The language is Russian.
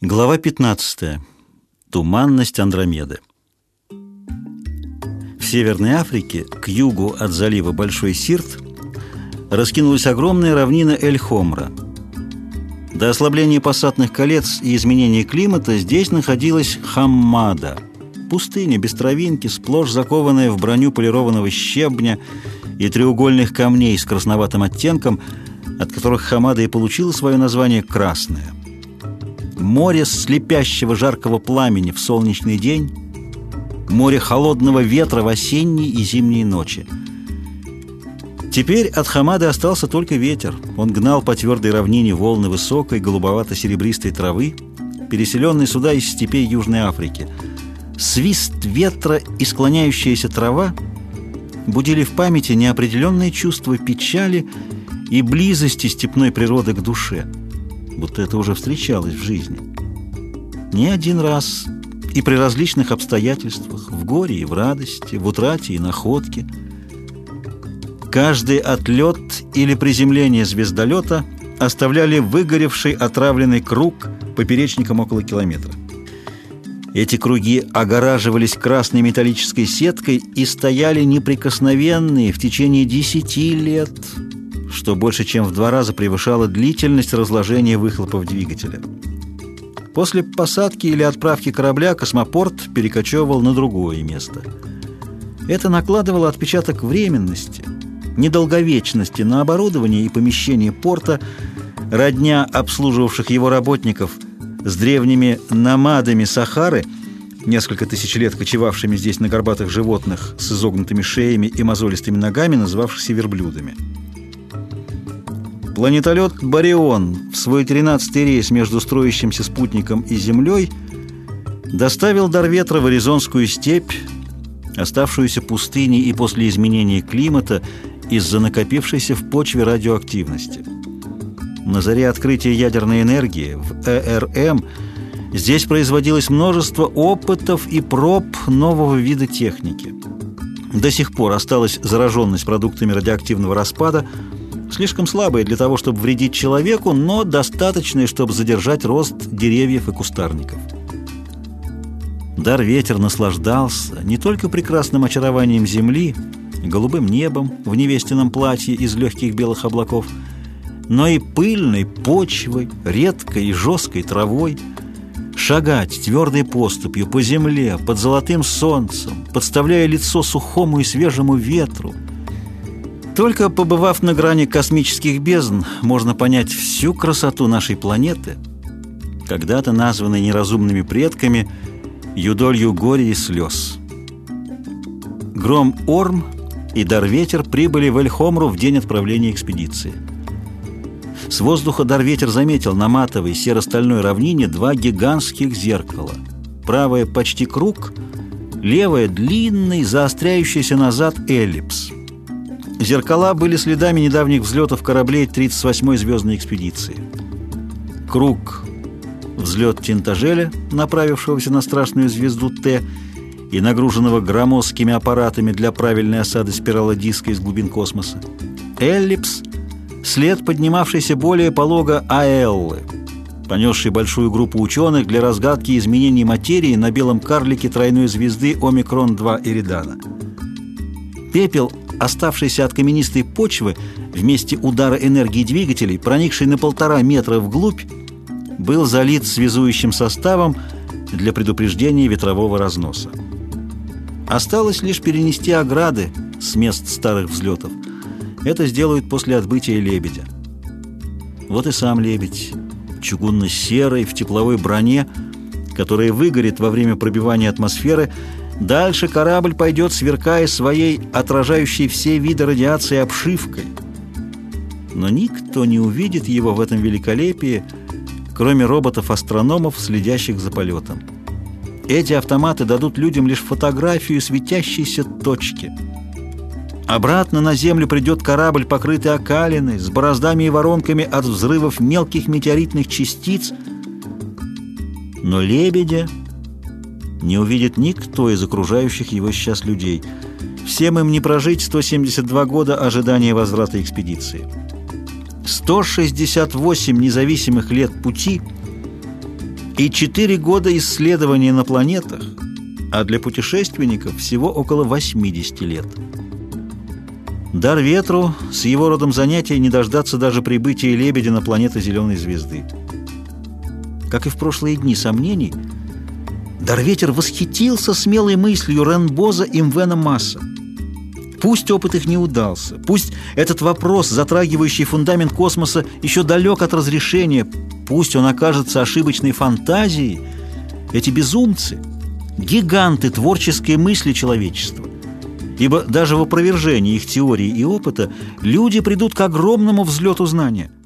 Глава 15. Туманность Андромеды. В Северной Африке, к югу от залива Большой Сирт, раскинулась огромная равнина Эль-Хомра. До ослабления пассатных колец и изменения климата здесь находилась Хаммада, пустыня без травинки, сплошь закованная в броню полированного щебня и треугольных камней с красноватым оттенком, от которых Хамада и получила свое название «красная» море слепящего жаркого пламени в солнечный день, море холодного ветра в осенние и зимние ночи. Теперь от Хамады остался только ветер. Он гнал по твердой равнине волны высокой голубовато-серебристой травы, переселенной сюда из степей Южной Африки. Свист ветра и склоняющаяся трава будили в памяти неопределенные чувства печали и близости степной природы к душе – будто это уже встречалось в жизни. Не один раз и при различных обстоятельствах, в горе и в радости, в утрате и находке. Каждый отлет или приземление звездолета оставляли выгоревший отравленный круг поперечником около километра. Эти круги огораживались красной металлической сеткой и стояли неприкосновенные в течение десяти лет – что больше чем в два раза превышало длительность разложения выхлопов двигателя. После посадки или отправки корабля космопорт перекочевывал на другое место. Это накладывало отпечаток временности, недолговечности на оборудование и помещение порта, родня обслуживавших его работников с древними намадами Сахары, несколько тысяч лет кочевавшими здесь на горбатых животных с изогнутыми шеями и мозолистыми ногами, называвшихся верблюдами. Планетолет «Барион» в свой 13-й рейс между строящимся спутником и Землей доставил дар ветра в Аризонскую степь, оставшуюся пустыней и после изменения климата из-за накопившейся в почве радиоактивности. На заре открытия ядерной энергии в ЭРМ здесь производилось множество опытов и проб нового вида техники. До сих пор осталась зараженность продуктами радиоактивного распада – слишком слабые для того, чтобы вредить человеку, но достаточные, чтобы задержать рост деревьев и кустарников. Дар ветер наслаждался не только прекрасным очарованием земли, голубым небом в невестином платье из легких белых облаков, но и пыльной почвой, редкой и жесткой травой, шагать твердой поступью по земле, под золотым солнцем, подставляя лицо сухому и свежему ветру – только побывав на грани космических бездн, можно понять всю красоту нашей планеты, когда-то названной неразумными предками юдолью горя и слез. Гром Орм и Дарветер прибыли в Эльхомру в день отправления экспедиции. С воздуха Дарветер заметил на матовой серо-стальной равнине два гигантских зеркала. Правое почти круг, левое длинный, заостряющийся назад эллипс – Зеркала были следами недавних взлетов кораблей 38-й звездной экспедиции. Круг – взлет Тинтажеля, направившегося на страшную звезду Т и нагруженного громоздкими аппаратами для правильной осады спирала диска из глубин космоса. Эллипс – след поднимавшийся более полого Аэллы, понесший большую группу ученых для разгадки изменений материи на белом карлике тройной звезды Омикрон-2 Иридана. Пепел – оставшийся от каменистой почвы вместе удара энергии двигателей, проникший на полтора метра вглубь, был залит связующим составом для предупреждения ветрового разноса. Осталось лишь перенести ограды с мест старых взлетов. Это сделают после отбытия лебедя. Вот и сам лебедь, чугунно-серый, в тепловой броне, которая выгорит во время пробивания атмосферы, Дальше корабль пойдет, сверкая своей отражающей все виды радиации обшивкой. Но никто не увидит его в этом великолепии, кроме роботов-астрономов, следящих за полетом. Эти автоматы дадут людям лишь фотографию светящейся точки. Обратно на Землю придет корабль, покрытый окалиной, с бороздами и воронками от взрывов мелких метеоритных частиц. Но лебедя не увидит никто из окружающих его сейчас людей. Всем им не прожить 172 года ожидания возврата экспедиции. 168 независимых лет пути и четыре года исследования на планетах, а для путешественников всего около 80 лет. Дар ветру с его родом занятия не дождаться даже прибытия лебедя на планету Зеленой Звезды. Как и в прошлые дни сомнений, Дарветер восхитился смелой мыслью Ренбоза и Мвена Масса. Пусть опыт их не удался, пусть этот вопрос, затрагивающий фундамент космоса, еще далек от разрешения, пусть он окажется ошибочной фантазией, эти безумцы – гиганты творческой мысли человечества. Ибо даже в опровержении их теории и опыта люди придут к огромному взлету знания –